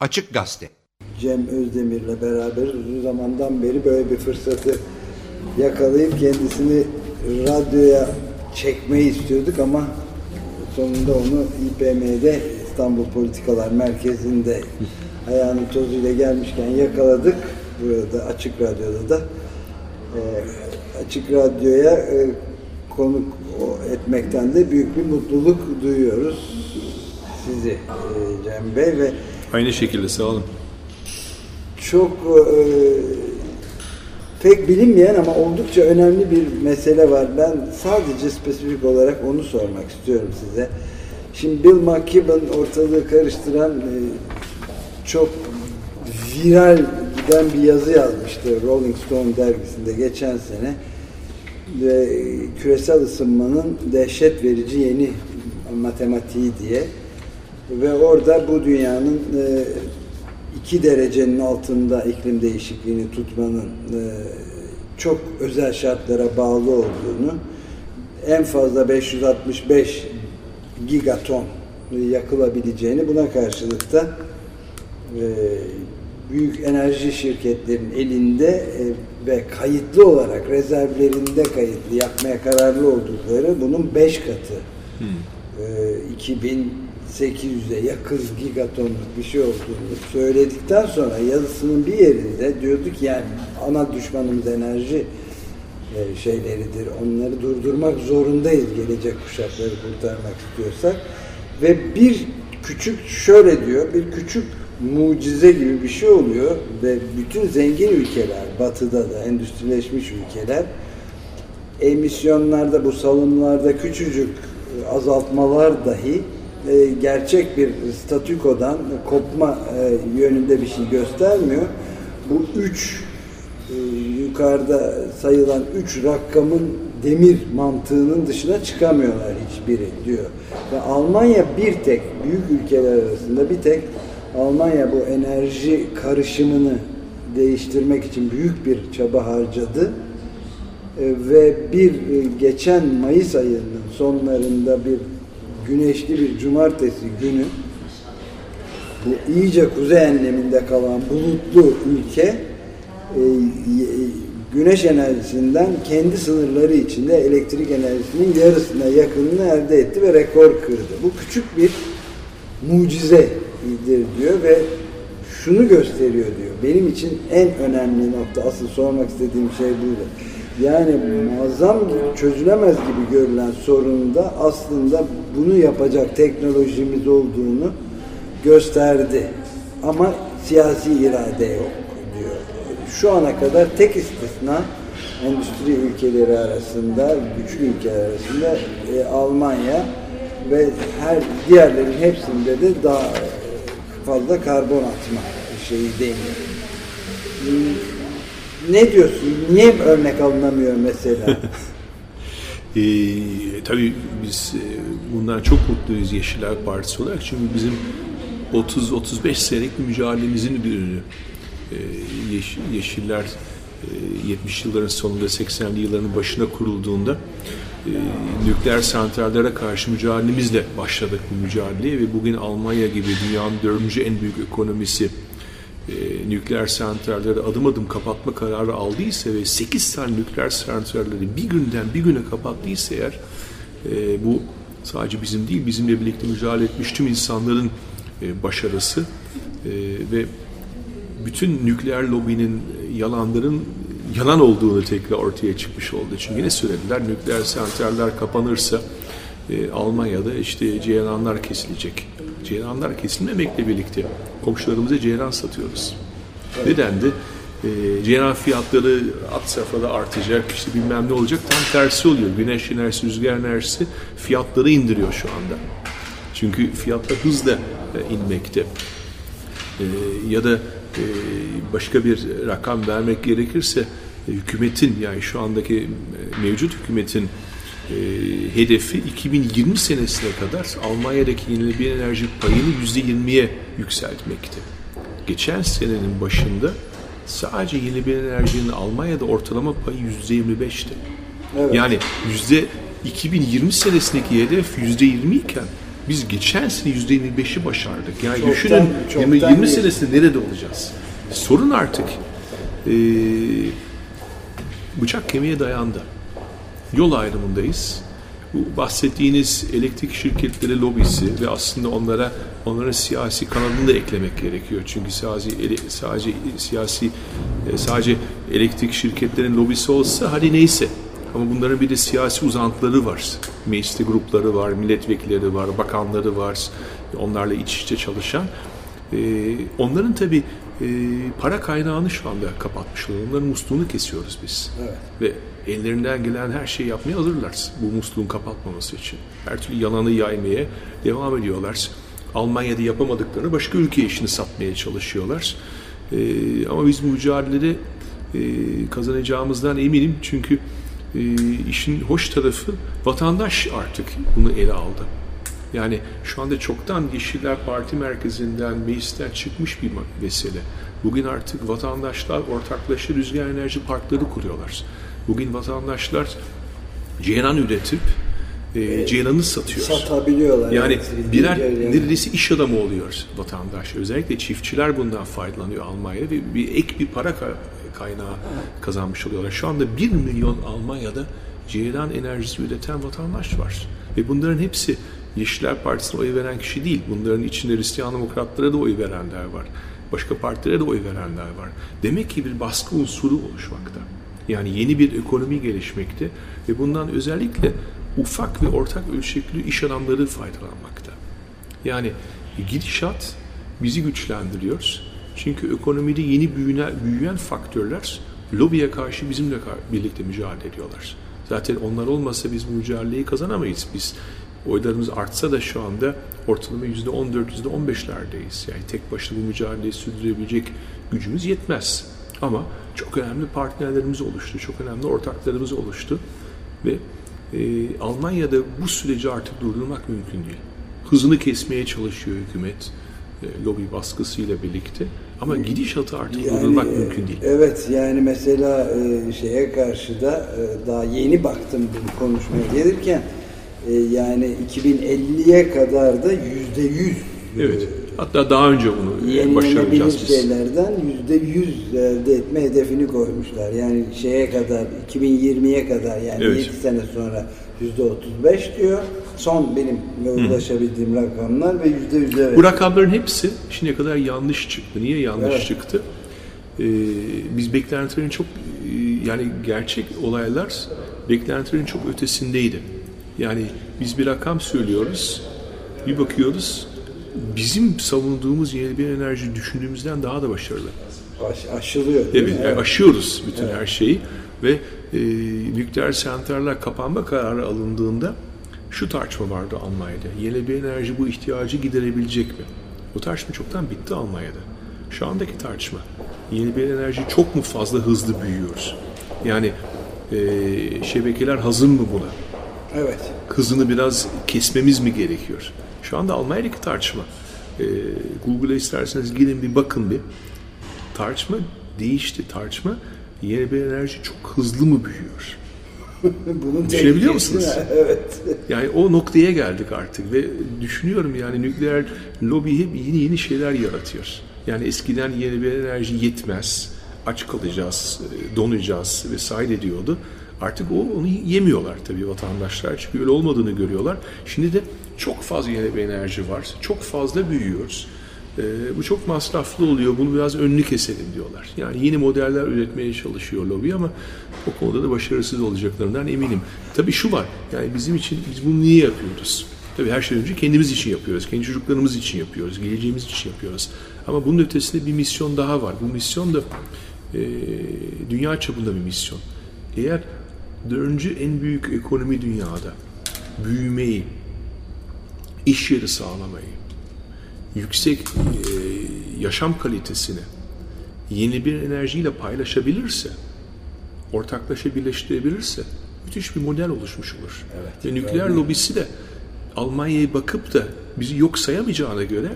Açık Gazete. Cem Özdemir'le beraber uzun zamandan beri böyle bir fırsatı yakalayıp kendisini radyoya çekmeyi istiyorduk ama sonunda onu İPM'de İstanbul Politikalar Merkezi'nde ayağının tozuyla gelmişken yakaladık. Burada Açık Radyo'da da e, Açık Radyo'ya e, konuk etmekten de büyük bir mutluluk duyuyoruz sizi e, Cem Bey ve Aynı şekilde sağ olun. çok e, pek bilinmeyen ama oldukça önemli bir mesele var. Ben sadece spesifik olarak onu sormak istiyorum size. Şimdi Bill McKibben ortalığı karıştıran e, çok viral giden bir yazı yazmıştı Rolling Stone dergisinde geçen sene ve küresel ısınmanın dehşet verici yeni matematiği diye ve orada bu dünyanın e, iki derecenin altında iklim değişikliğini tutmanın e, çok özel şartlara bağlı olduğunu en fazla 565 gigaton yakılabileceğini buna karşılık da e, büyük enerji şirketlerin elinde e, ve kayıtlı olarak rezervlerinde kayıtlı yapmaya kararlı oldukları bunun 5 katı. Hmm. E, 2800'e yakın gigatonluk bir şey olduğunu söyledikten sonra yazısının bir yerinde diyorduk yani ana düşmanımız enerji e, şeyleridir. Onları durdurmak zorundayız gelecek kuşakları kurtarmak istiyorsak. Ve bir küçük şöyle diyor, bir küçük mucize gibi bir şey oluyor ve bütün zengin ülkeler, batıda da endüstrileşmiş ülkeler emisyonlarda bu salımlarda küçücük azaltmalar dahi e, gerçek bir statükodan kopma e, yönünde bir şey göstermiyor. Bu üç e, yukarıda sayılan üç rakamın demir mantığının dışına çıkamıyorlar hiçbiri diyor. Ve Almanya bir tek büyük ülkeler arasında bir tek Almanya bu enerji karışımını değiştirmek için büyük bir çaba harcadı. Ve bir geçen Mayıs ayının sonlarında bir güneşli bir cumartesi günü bu iyice kuzey enleminde kalan bulutlu ülke e, güneş enerjisinden kendi sınırları içinde elektrik enerjisinin yarısına yakınını elde etti ve rekor kırdı. Bu küçük bir mucizedir diyor ve şunu gösteriyor diyor. Benim için en önemli nokta, asıl sormak istediğim şey buydu. Yani muazzam çözülemez gibi görülen sorunda aslında bunu yapacak teknolojimiz olduğunu gösterdi. Ama siyasi irade yok diyor. Şu ana kadar tek istisna endüstri ülkeleri arasında, güçlü ülkeler arasında e, Almanya ve her diğerlerin hepsinde de daha fazla karbon atma şeyi deniyor. Ne diyorsun? Niye örnek alınamıyor mesela? e, tabii biz e, bundan çok mutluyuz Yeşiller Partisi olarak. Çünkü bizim 30-35 senelik mücadelemizin ürünü. E, yeş, Yeşiller e, 70 yılların sonunda 80'li yılların başına kurulduğunda e, nükleer santrallere karşı mücadelemizle başladık bu mücadeleye ve bugün Almanya gibi dünyanın dördüncü en büyük ekonomisi e, nükleer santralleri adım adım kapatma kararı aldıysa ve 8 tane nükleer santralleri bir günden bir güne kapattıysa eğer e, bu sadece bizim değil bizimle birlikte mücadele etmiş tüm insanların e, başarısı e, ve bütün nükleer lobinin yalanların yalan olduğunu tekrar ortaya çıkmış oldu. Çünkü ne söylediler? Nükleer santraller kapanırsa e, Almanya'da işte ceylanlar kesilecek. Ceylanlar kesilmemekle birlikte komşularımıza ceylan satıyoruz. Evet. Neden de e, ceylan fiyatları at safhada artacak, işte bilmem ne olacak. Tam tersi oluyor. Güneş enerjisi, rüzgar enerjisi fiyatları indiriyor şu anda. Çünkü fiyatlar hızla e, inmekte. E, ya da e, başka bir rakam vermek gerekirse e, hükümetin yani şu andaki e, mevcut hükümetin e, hedefi 2020 senesine kadar Almanya'daki yenilenebilir enerji payını %20'ye yükseltmekti. Geçen senenin başında sadece yenilenebilir enerjinin Almanya'da ortalama payı %25'ti. Evet. Yani yüzde 2020 senesindeki hedef %20 iken Biz geçen sene %25'i başardık. Yani Çoktan- düşünün çoktan 20, 20 geçti. senesinde nerede olacağız? Sorun artık e, bıçak kemiğe dayandı. Yol ayrımındayız. Bu bahsettiğiniz elektrik şirketleri lobisi ve aslında onlara onlara siyasi kanadını da eklemek gerekiyor. Çünkü sadece ele- sadece siyasi e, sadece elektrik şirketlerin lobisi olsa hadi neyse. Ama bunların bir de siyasi uzantıları var. Mecliste grupları var, milletvekilleri var, bakanları var. Onlarla iç içe çalışan. Ee, onların tabi para kaynağını şu anda kapatmışlar. Onların musluğunu kesiyoruz biz. Evet. Ve ellerinden gelen her şeyi yapmaya hazırlar bu musluğun kapatmaması için. Her türlü yalanı yaymaya devam ediyorlar. Almanya'da yapamadıklarını başka ülkeye işini satmaya çalışıyorlar. Ee, ama biz bu mücadelede e, kazanacağımızdan eminim. Çünkü e, işin hoş tarafı vatandaş artık bunu ele aldı. Yani şu anda çoktan Yeşiller Parti merkezinden, meclisten çıkmış bir mesele. Bugün artık vatandaşlar ortaklaşa rüzgar enerji parkları kuruyorlar. Bugün vatandaşlar ceylan üretip e, ceylanı satıyor. Satabiliyorlar. Yani Evet, birer yani. neredeyse iş adamı oluyor vatandaş. Özellikle çiftçiler bundan faydalanıyor Almanya'da ve bir ek bir para ka- kaynağı kazanmış oluyorlar. Şu anda 1 milyon Almanya'da ceylan enerjisi üreten vatandaş var. Ve bunların hepsi Yeşiller Partisi'ne oy veren kişi değil. Bunların içinde Hristiyan Demokratlara da oy verenler var. Başka partilere de oy verenler var. Demek ki bir baskı unsuru oluşmakta. Yani yeni bir ekonomi gelişmekte ve bundan özellikle ufak ve ortak ölçekli iş adamları faydalanmakta. Yani gidişat bizi güçlendiriyor. Çünkü ekonomide yeni büyüyen, büyüyen faktörler lobiye karşı bizimle birlikte mücadele ediyorlar. Zaten onlar olmasa biz bu mücadeleyi kazanamayız. Biz oylarımız artsa da şu anda ortalama yüzde 14, yüzde 15'lerdeyiz. Yani tek başına bu mücadeleyi sürdürebilecek gücümüz yetmez. Ama çok önemli partnerlerimiz oluştu, çok önemli ortaklarımız oluştu ve e, Almanya'da bu süreci artık durdurmak mümkün değil. Hızını kesmeye çalışıyor hükümet, e, lobi baskısıyla birlikte. Ama gidişatı artık durdurmak e, mümkün değil. Evet yani mesela e, şeye karşı da e, daha yeni baktım bu konuşmaya gelirken e, yani 2050'ye kadar da yüzde yüz Evet. Hatta daha önce bunu başaracağız biz. şeylerden yüzde yüz elde etme hedefini koymuşlar. Yani şeye kadar 2020'ye kadar yani Evet. 7 sene sonra yüzde 35 diyor. Son benim ulaşabildiğim rakamlar ve yüzde yüz evet. Bu rakamların hepsi şimdiye kadar yanlış çıktı. Niye yanlış Evet. çıktı? Ee, biz beklentilerin çok e, yani gerçek olaylar beklentilerin çok ötesindeydi. Yani biz bir rakam söylüyoruz, bir bakıyoruz bizim savunduğumuz yeni bir enerji düşündüğümüzden daha da başarılı. Aş- aşılıyor. değil Evet, mi? yani aşıyoruz bütün her şeyi ve e, nükleer santraller kapanma kararı alındığında şu tartışma vardı Almanya'da. Yeni bir enerji bu ihtiyacı giderebilecek mi? O tartışma çoktan bitti Almanya'da. Şu andaki tartışma yeni bir enerji çok mu fazla hızlı büyüyoruz? Yani e, şebekeler hazır mı buna? Evet. hızını biraz kesmemiz mi gerekiyor? Şu anda Almanya'daki tartışma. Ee, Google'a isterseniz gidin bir bakın bir. Tartışma değişti. Tartışma yeni bir enerji çok hızlı mı büyüyor? Bunun Düşünebiliyor musunuz? Evet. Yani o noktaya geldik artık ve düşünüyorum yani nükleer lobi hep yeni yeni şeyler yaratıyor. Yani eskiden yeni bir enerji yetmez, aç kalacağız, e, donacağız vesaire diyordu. Artık o onu yemiyorlar tabii vatandaşlar çünkü öyle olmadığını görüyorlar. Şimdi de çok fazla yeni bir enerji var, çok fazla büyüyoruz. E, bu çok masraflı oluyor, bunu biraz önünü keselim diyorlar. Yani yeni modeller üretmeye çalışıyor lobi ama o konuda da başarısız olacaklarından eminim. Tabii şu var, yani bizim için biz bunu niye yapıyoruz? Tabii her şeyden önce kendimiz için yapıyoruz, kendi çocuklarımız için yapıyoruz, geleceğimiz için yapıyoruz. Ama bunun ötesinde bir misyon daha var. Bu misyon da e, dünya çapında bir misyon. Eğer dördüncü en büyük ekonomi dünyada büyümeyi, iş yeri sağlamayı, yüksek e, yaşam kalitesini yeni bir enerjiyle paylaşabilirse, ortaklaşa birleştirebilirse müthiş bir model oluşmuş olur. Evet, Ve nükleer lobisi de Almanya'ya bakıp da bizi yok sayamayacağına göre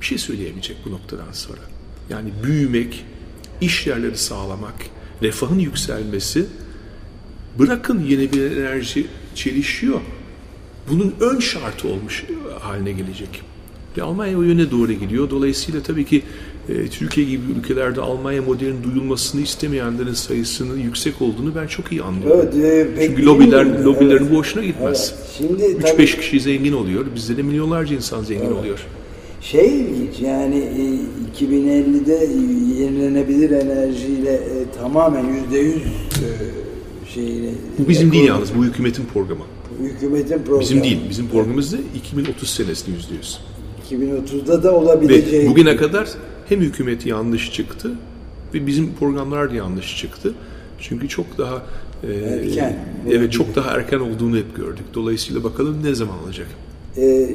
bir şey söyleyemeyecek bu noktadan sonra. Yani büyümek, iş yerleri sağlamak, refahın yükselmesi, bırakın yeni bir enerji çelişiyor. bunun ön şartı olmuş haline gelecek. Ve Almanya o yöne doğru gidiyor. Dolayısıyla tabii ki e, Türkiye gibi ülkelerde Almanya modelinin duyulmasını istemeyenlerin sayısının yüksek olduğunu ben çok iyi anlıyorum. Evet, e, Çünkü lobiler mi? lobilerin Evet. boşuna gitmez. Evet. Şimdi tabii 3-5 kişi zengin oluyor. Bizde de milyonlarca insan zengin oluyor. şey ilginç yani e, 2050'de yenilenebilir enerjiyle e, tamamen yüzde yüz şeyini Bu bizim değil ekoloji- yalnız. Bu hükümetin programı. Hükümetin programı. Bizim değil. Bizim programımız da 2030 senesinde %100. 2030'da da olabileceği. Ve bugüne kadar hem hükümet yanlış çıktı ve bizim programlar da yanlış çıktı. Çünkü çok daha e, Erken. Evet çok daha erken olduğunu hep gördük. Dolayısıyla bakalım ne zaman olacak. Ee,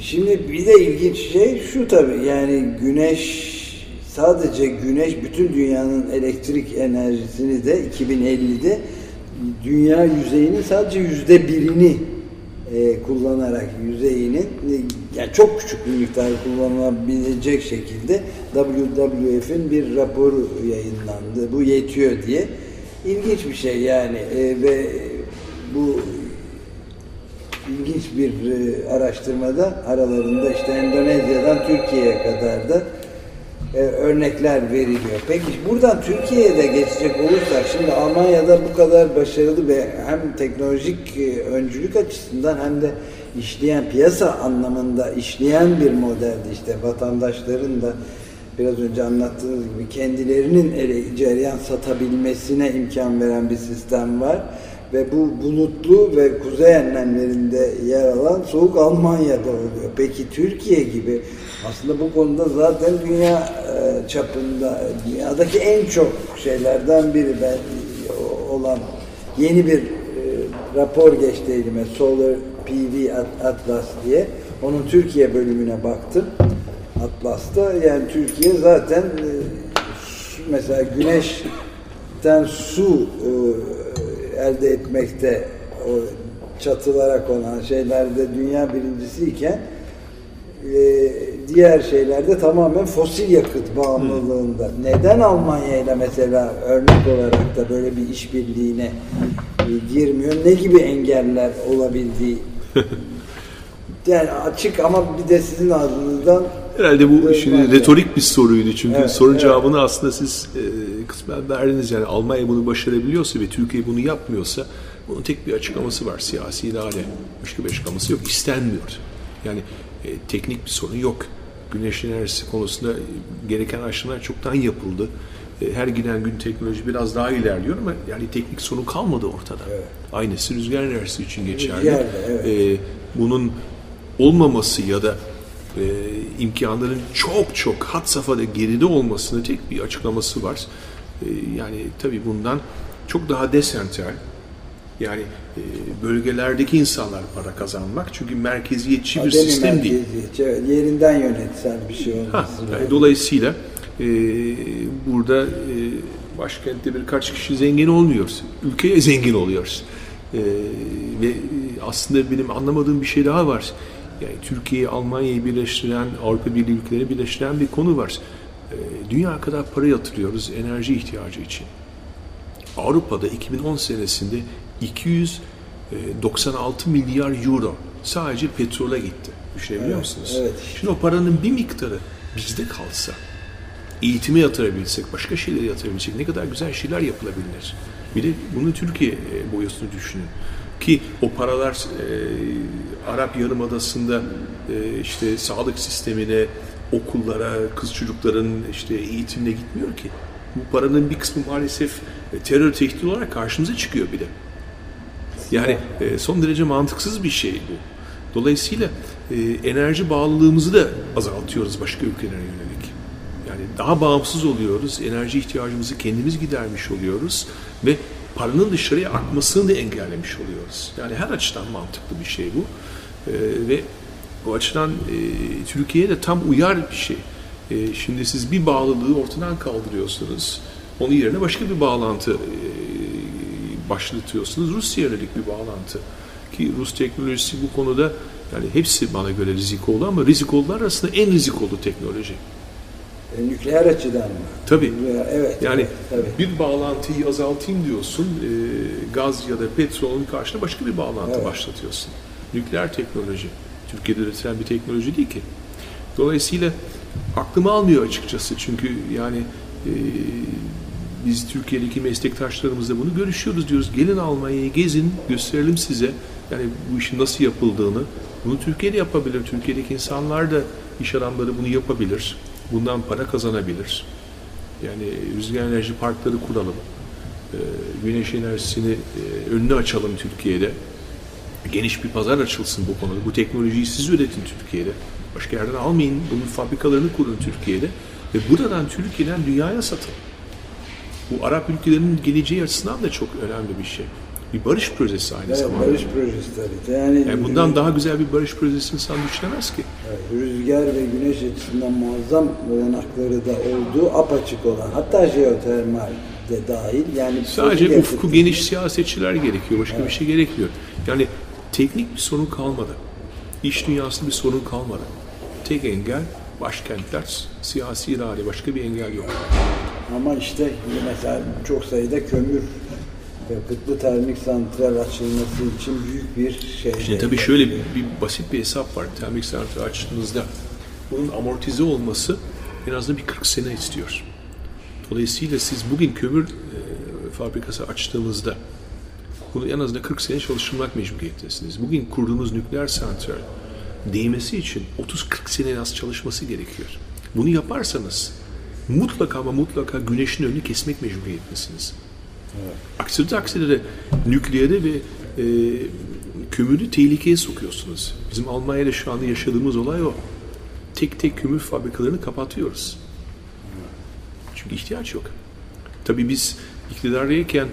şimdi bir de ilginç şey şu tabii yani güneş sadece güneş bütün dünyanın elektrik enerjisini de 2050'de dünya yüzeyinin sadece yüzde birini e, kullanarak yüzeyinin e, yani çok küçük bir miktar kullanılabilecek şekilde WWF'in bir raporu yayınlandı. Bu yetiyor diye. İlginç bir şey yani E, ve bu ilginç bir e, araştırmada aralarında işte Endonezya'dan Türkiye'ye kadar da e, örnekler veriliyor. Peki buradan Türkiye'ye de geçecek olursak şimdi Almanya'da bu kadar başarılı ve hem teknolojik e, öncülük açısından hem de işleyen piyasa anlamında işleyen bir modeldi işte vatandaşların da biraz önce anlattığınız gibi kendilerinin ele cereyan satabilmesine imkan veren bir sistem var ve bu bulutlu ve kuzey enlemlerinde yer alan soğuk Almanya'da oluyor. Peki Türkiye gibi aslında bu konuda zaten dünya e, çapında dünyadaki en çok şeylerden biri ben olan yeni bir e, rapor geçti elime Solar PV At- Atlas diye. Onun Türkiye bölümüne baktım. Atlas'ta yani Türkiye zaten e, mesela güneşten su elde etmekte o çatılara konan şeylerde dünya birincisiyken e, diğer şeylerde tamamen fosil yakıt bağımlılığında. Neden Almanya ile mesela örnek olarak da böyle bir işbirliğine e, girmiyor? Ne gibi engeller olabildiği yani açık ama bir de sizin ağzınızdan Herhalde bu şimdi retorik bir soruydu çünkü Evet, sorun evet. cevabını aslında siz e, kısmen verdiniz yani Almanya bunu başarabiliyorsa ve Türkiye bunu yapmıyorsa bunun tek bir açıklaması var siyasi irade. Başka bir açıklaması yok. İstenmiyor. Yani e, teknik bir sorun yok. Güneş enerjisi konusunda gereken araştırmalar çoktan yapıldı. E, her giden gün teknoloji biraz daha ilerliyor ama yani teknik sorun kalmadı ortada. Evet. Aynısı rüzgar enerjisi için geçerli. Da, evet. E, bunun olmaması ya da e, imkanların çok çok hat safhada geride olmasının tek bir açıklaması var. E, yani tabii bundan çok daha desentral yani e, bölgelerdeki insanlar para kazanmak çünkü merkeziyetçi bir sistem değil. merkeziyetçi, evet, yerinden yönetsel bir şey Ha, olması yani dolayısıyla e, burada e, başkentte birkaç kişi zengin olmuyoruz. Ülkeye zengin oluyoruz. E, ve e, aslında benim anlamadığım bir şey daha var. Yani Türkiye'yi, Almanya'yı birleştiren, Avrupa Birliği ülkeleri birleştiren bir konu var. E, dünya kadar para yatırıyoruz enerji ihtiyacı için. Avrupa'da 2010 senesinde 296 milyar euro sadece petrole gitti. Düşünebiliyor Evet, musunuz? evet. Şimdi o paranın bir miktarı bizde kalsa, eğitime yatırabilsek, başka şeylere yatırabilsek ne kadar güzel şeyler yapılabilir. Bir de bunu Türkiye e, boyasını düşünün. Ki o paralar e, Arap Yarımadası'nda e, işte sağlık sistemine, okullara, kız çocukların işte eğitimine gitmiyor ki. Bu paranın bir kısmı maalesef e, terör tehdidi olarak karşımıza çıkıyor bir de. Yani e, son derece mantıksız bir şey bu. Dolayısıyla e, enerji bağlılığımızı da azaltıyoruz başka ülkelere yönelik. Yani daha bağımsız oluyoruz, enerji ihtiyacımızı kendimiz gidermiş oluyoruz ve paranın dışarıya akmasını da engellemiş oluyoruz. Yani her açıdan mantıklı bir şey bu. Ve bu açıdan e, Türkiye'ye de tam uyar bir şey. E, şimdi siz bir bağlılığı ortadan kaldırıyorsunuz. Onun yerine başka bir bağlantı e, başlatıyorsunuz. Rusya yönelik bir bağlantı. Ki Rus teknolojisi bu konuda yani hepsi bana göre rizikolu ama rizikolular arasında en rizikolu teknoloji. E, nükleer açıdan mı? Tabii. Veya- Evet. Yani evet, tabii. bir bağlantıyı azaltayım diyorsun, e, gaz ya da petrolün karşına başka bir bağlantı Evet. başlatıyorsun. nükleer teknoloji. Türkiye'de üretilen bir teknoloji değil ki. Dolayısıyla aklım almıyor açıkçası çünkü yani e, biz Türkiye'deki meslektaşlarımızla bunu görüşüyoruz diyoruz. Gelin Almanya'yı gezin, gösterelim size yani bu işin nasıl yapıldığını. Bunu Türkiye'de yapabilir. Türkiye'deki insanlar da iş adamları bunu yapabilir. Bundan para kazanabilir. Yani rüzgar enerji parkları kuralım. Ee, güneş enerjisini e, önünü açalım Türkiye'de. Geniş bir pazar açılsın bu konuda. Bu teknolojiyi siz üretin Türkiye'de. Başka yerden almayın. Bunun fabrikalarını kurun Türkiye'de. Ve buradan Türkiye'den dünyaya satın. Bu Arap ülkelerinin geleceği açısından da çok önemli bir şey. Bir barış projesi aynı Evet, zamanda. barış projesi tabii. Yani, Yani bundan daha güzel bir barış projesi insan düşünemez ki. Evet, rüzgar ve güneş açısından muazzam olanakları da olduğu apaçık olan hatta jeotermal de dahil yani Sadece ufku geniş siyasetçiler gerekiyor. Başka bir şey gerekmiyor. Yani teknik bir sorun kalmadı. İş dünyasında bir sorun kalmadı. Tek engel başkentler, siyasi irade. Başka bir engel yok. Ama işte mesela çok sayıda kömür yakıtlı termik santral açılması için büyük bir şey. Şimdi tabii şöyle bir, bir basit bir hesap var. Termik santral açtığınızda bunun amortize olması en azından bir 40 sene istiyor. Dolayısıyla siz bugün kömür e, fabrikası açtığınızda bunu en azından 40 sene çalıştırmak mecburiyettesiniz. Bugün kurduğunuz nükleer santral değmesi için 30-40 sene en az çalışması gerekiyor. Bunu yaparsanız mutlaka ama mutlaka güneşin önünü kesmek mecburiyetlisiniz. Aksi takdirde nükleeri ve e, kömürü tehlikeye sokuyorsunuz. Bizim Almanya'da şu anda yaşadığımız olay o. Tek tek kömür fabrikalarını kapatıyoruz. Çünkü ihtiyaç yok. Tabii biz iktidardayken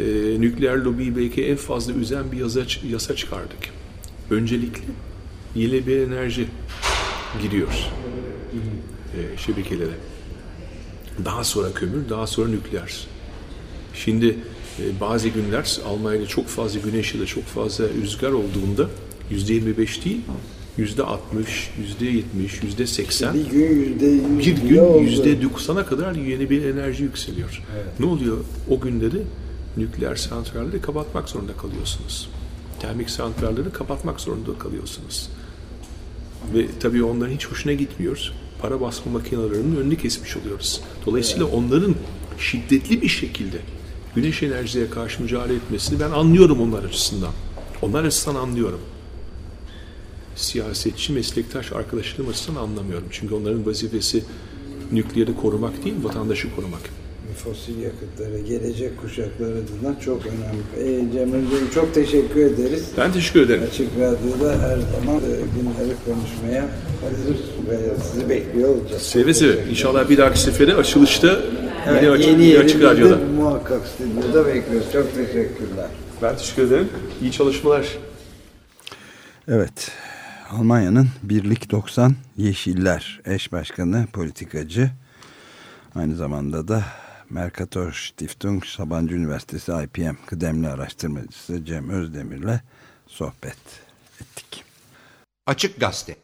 e, nükleer lobiyi belki en fazla üzen bir yasa, yasa çıkardık. Öncelikle yenilenebilir enerji giriyor e, şebekelere. Daha sonra kömür, daha sonra nükleer. Şimdi e, bazı günler Almanya'da çok fazla güneş ya da çok fazla rüzgar olduğunda yüzde 25 değil, yüzde 60, yüzde 70, yüzde 80 bir gün yüzde yüz bir gün yüzde 90'a kadar yeni bir enerji yükseliyor. Ne oluyor? O günleri nükleer santralleri kapatmak zorunda kalıyorsunuz. Termik santralleri kapatmak zorunda kalıyorsunuz. Ve tabii onların hiç hoşuna gitmiyor. Para basma makinelerinin önünü kesmiş oluyoruz. Dolayısıyla onların şiddetli bir şekilde güneş enerjiye karşı mücadele etmesini ben anlıyorum onlar açısından. Onlar açısından anlıyorum. Siyasetçi, meslektaş arkadaşlarım açısından anlamıyorum. Çünkü onların vazifesi nükleeri korumak değil, vatandaşı korumak. Fosil yakıtları gelecek kuşaklar adına çok önemli. E, Cem Özbey'im çok teşekkür ederiz. Ben teşekkür ederim. Açık Radyo'da her zaman e, günleri konuşmaya hazır ve sizi bekliyor olacağız. Seve seve. İnşallah bir dahaki sefere açılışta Evet, yine açık, yeni açık radyoda. muhakkak stüdyoda bekliyoruz. Çok teşekkürler. Ben teşekkür ederim. İyi çalışmalar. Evet, Almanya'nın Birlik 90 Yeşiller eş başkanı, politikacı, aynı zamanda da Mercator Stiftung Sabancı Üniversitesi IPM kıdemli araştırmacısı Cem Özdemir'le sohbet ettik. Açık Gazete